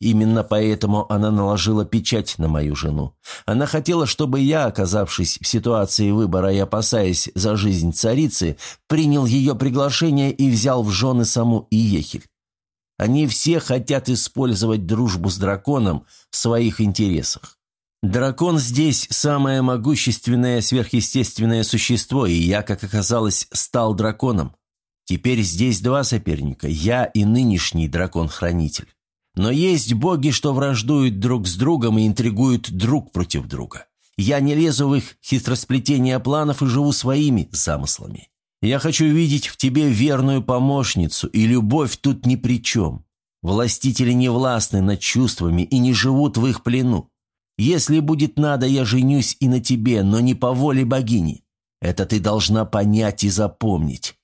Именно поэтому она наложила печать на мою жену. Она хотела, чтобы я, оказавшись в ситуации выбора и опасаясь за жизнь царицы, принял ее приглашение и взял в жены саму Иехель. Они все хотят использовать дружбу с драконом в своих интересах. Дракон здесь самое могущественное сверхъестественное существо, и я, как оказалось, стал драконом. Теперь здесь два соперника, я и нынешний дракон-хранитель. Но есть боги, что враждуют друг с другом и интригуют друг против друга. Я не лезу в их хитросплетение планов и живу своими замыслами. Я хочу видеть в тебе верную помощницу, и любовь тут ни при чем. Властители не властны над чувствами и не живут в их плену. Если будет надо, я женюсь и на тебе, но не по воле богини. Это ты должна понять и запомнить».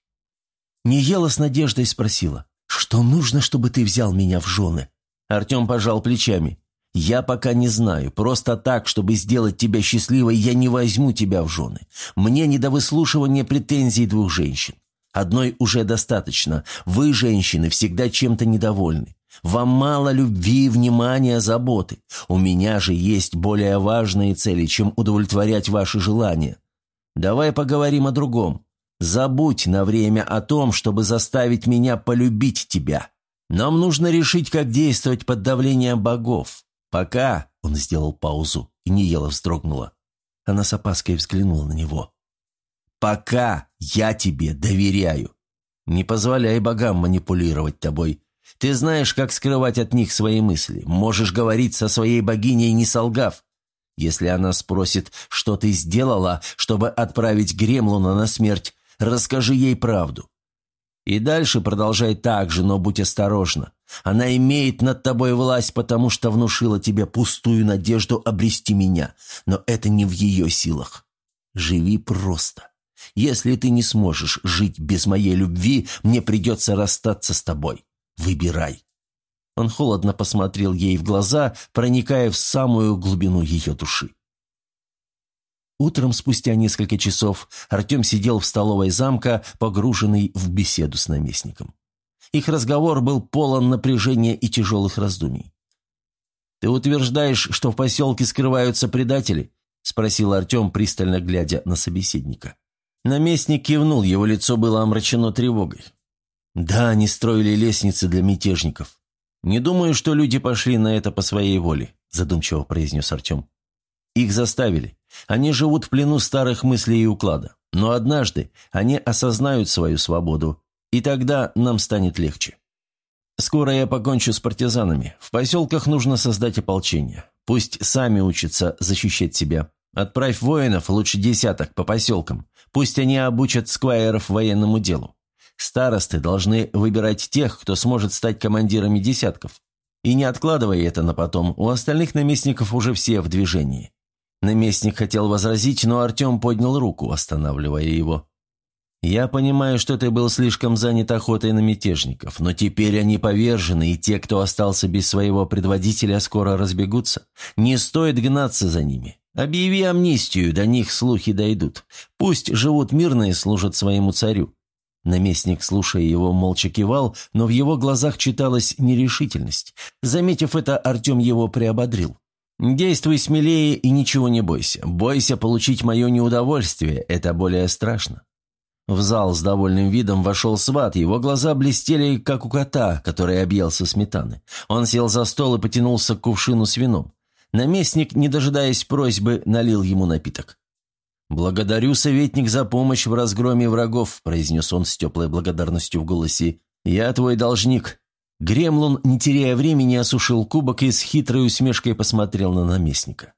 Не ела с надеждой спросила, «Что нужно, чтобы ты взял меня в жены?» Артем пожал плечами. «Я пока не знаю. Просто так, чтобы сделать тебя счастливой, я не возьму тебя в жены. Мне не до выслушивания претензий двух женщин. Одной уже достаточно. Вы, женщины, всегда чем-то недовольны. Вам мало любви, внимания, заботы. У меня же есть более важные цели, чем удовлетворять ваши желания. Давай поговорим о другом. Забудь на время о том, чтобы заставить меня полюбить тебя. Нам нужно решить, как действовать под давлением богов. «Пока!» – он сделал паузу, и Ниела вздрогнула. Она с опаской взглянула на него. «Пока я тебе доверяю. Не позволяй богам манипулировать тобой. Ты знаешь, как скрывать от них свои мысли. Можешь говорить со своей богиней, не солгав. Если она спросит, что ты сделала, чтобы отправить Гремлуна на смерть, расскажи ей правду. И дальше продолжай так же, но будь осторожна. Она имеет над тобой власть, потому что внушила тебе пустую надежду обрести меня, но это не в ее силах. Живи просто. Если ты не сможешь жить без моей любви, мне придется расстаться с тобой. Выбирай». Он холодно посмотрел ей в глаза, проникая в самую глубину ее души. Утром, спустя несколько часов, Артем сидел в столовой замка, погруженный в беседу с наместником. Их разговор был полон напряжения и тяжелых раздумий. «Ты утверждаешь, что в поселке скрываются предатели?» – спросил Артем, пристально глядя на собеседника. Наместник кивнул, его лицо было омрачено тревогой. «Да, они строили лестницы для мятежников. Не думаю, что люди пошли на это по своей воле», – задумчиво произнес Артем. «Их заставили. Они живут в плену старых мыслей и уклада. Но однажды они осознают свою свободу, и тогда нам станет легче. Скоро я покончу с партизанами. В поселках нужно создать ополчение. Пусть сами учатся защищать себя. Отправь воинов, лучше десяток, по поселкам. Пусть они обучат сквайеров военному делу. Старосты должны выбирать тех, кто сможет стать командирами десятков. И не откладывай это на потом, у остальных наместников уже все в движении. Наместник хотел возразить, но Артем поднял руку, останавливая его. «Я понимаю, что ты был слишком занят охотой на мятежников, но теперь они повержены, и те, кто остался без своего предводителя, скоро разбегутся. Не стоит гнаться за ними. Объяви амнистию, до них слухи дойдут. Пусть живут мирно и служат своему царю». Наместник, слушая его, молча кивал, но в его глазах читалась нерешительность. Заметив это, Артем его приободрил. «Действуй смелее и ничего не бойся. Бойся получить мое неудовольствие, это более страшно». В зал с довольным видом вошел сват, его глаза блестели, как у кота, который объелся сметаны. Он сел за стол и потянулся к кувшину с вином. Наместник, не дожидаясь просьбы, налил ему напиток. «Благодарю, советник, за помощь в разгроме врагов», – произнес он с теплой благодарностью в голосе. «Я твой должник». Гремлун, не теряя времени, осушил кубок и с хитрой усмешкой посмотрел на наместника.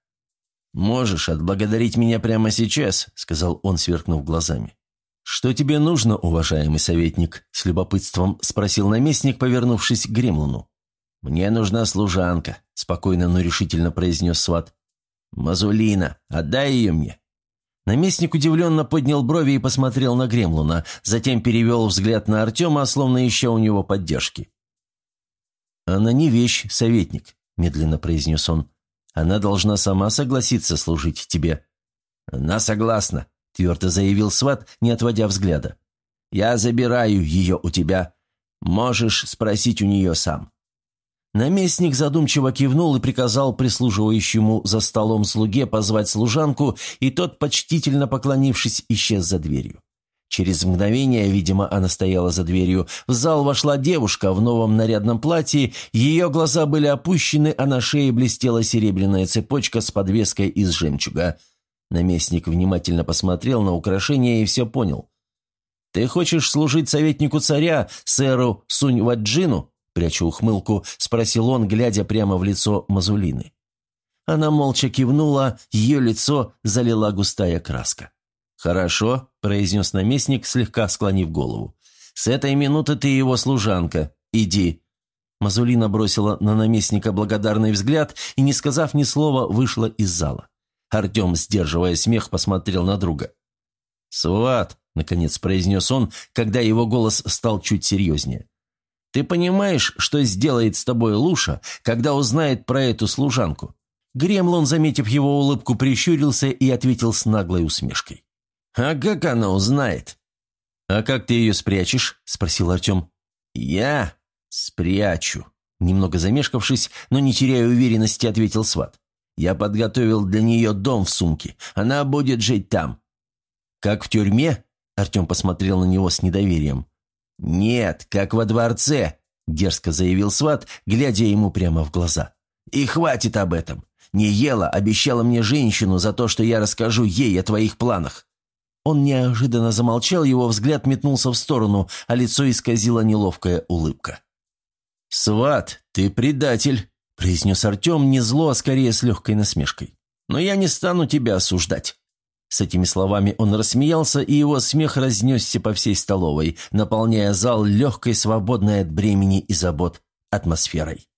«Можешь отблагодарить меня прямо сейчас», – сказал он, сверкнув глазами. «Что тебе нужно, уважаемый советник?» – с любопытством спросил наместник, повернувшись к Гремлуну. «Мне нужна служанка», – спокойно, но решительно произнес сват. «Мазулина, отдай ее мне». Наместник удивленно поднял брови и посмотрел на Гремлуна, затем перевел взгляд на Артема, словно ища у него поддержки. «Она не вещь, советник», – медленно произнес он. «Она должна сама согласиться служить тебе». «Она согласна», – твердо заявил сват, не отводя взгляда. «Я забираю ее у тебя. Можешь спросить у нее сам». Наместник задумчиво кивнул и приказал прислуживающему за столом слуге позвать служанку, и тот, почтительно поклонившись, исчез за дверью. Через мгновение, видимо, она стояла за дверью, в зал вошла девушка в новом нарядном платье, ее глаза были опущены, а на шее блестела серебряная цепочка с подвеской из жемчуга. Наместник внимательно посмотрел на украшение и все понял. «Ты хочешь служить советнику царя, сэру Сунь-Ваджину?» пряча ухмылку, спросил он, глядя прямо в лицо Мазулины. Она молча кивнула, ее лицо залила густая краска. «Хорошо», – произнес наместник, слегка склонив голову. «С этой минуты ты его служанка. Иди». Мазулина бросила на наместника благодарный взгляд и, не сказав ни слова, вышла из зала. Артем, сдерживая смех, посмотрел на друга. «Сват», — наконец произнес он, когда его голос стал чуть серьезнее. Ты понимаешь, что сделает с тобой Луша, когда узнает про эту служанку?» Гремлон, заметив его улыбку, прищурился и ответил с наглой усмешкой. «А как она узнает?» «А как ты ее спрячешь?» – спросил Артем. «Я спрячу», – немного замешкавшись, но не теряя уверенности, ответил сват. «Я подготовил для нее дом в сумке. Она будет жить там». «Как в тюрьме?» – Артем посмотрел на него с недоверием. «Нет, как во дворце», – дерзко заявил сват, глядя ему прямо в глаза. «И хватит об этом. Не ела, обещала мне женщину за то, что я расскажу ей о твоих планах». Он неожиданно замолчал, его взгляд метнулся в сторону, а лицо исказила неловкая улыбка. «Сват, ты предатель», – произнес Артем не зло, а скорее с легкой насмешкой. «Но я не стану тебя осуждать». С этими словами он рассмеялся, и его смех разнесся по всей столовой, наполняя зал легкой, свободной от бремени и забот атмосферой.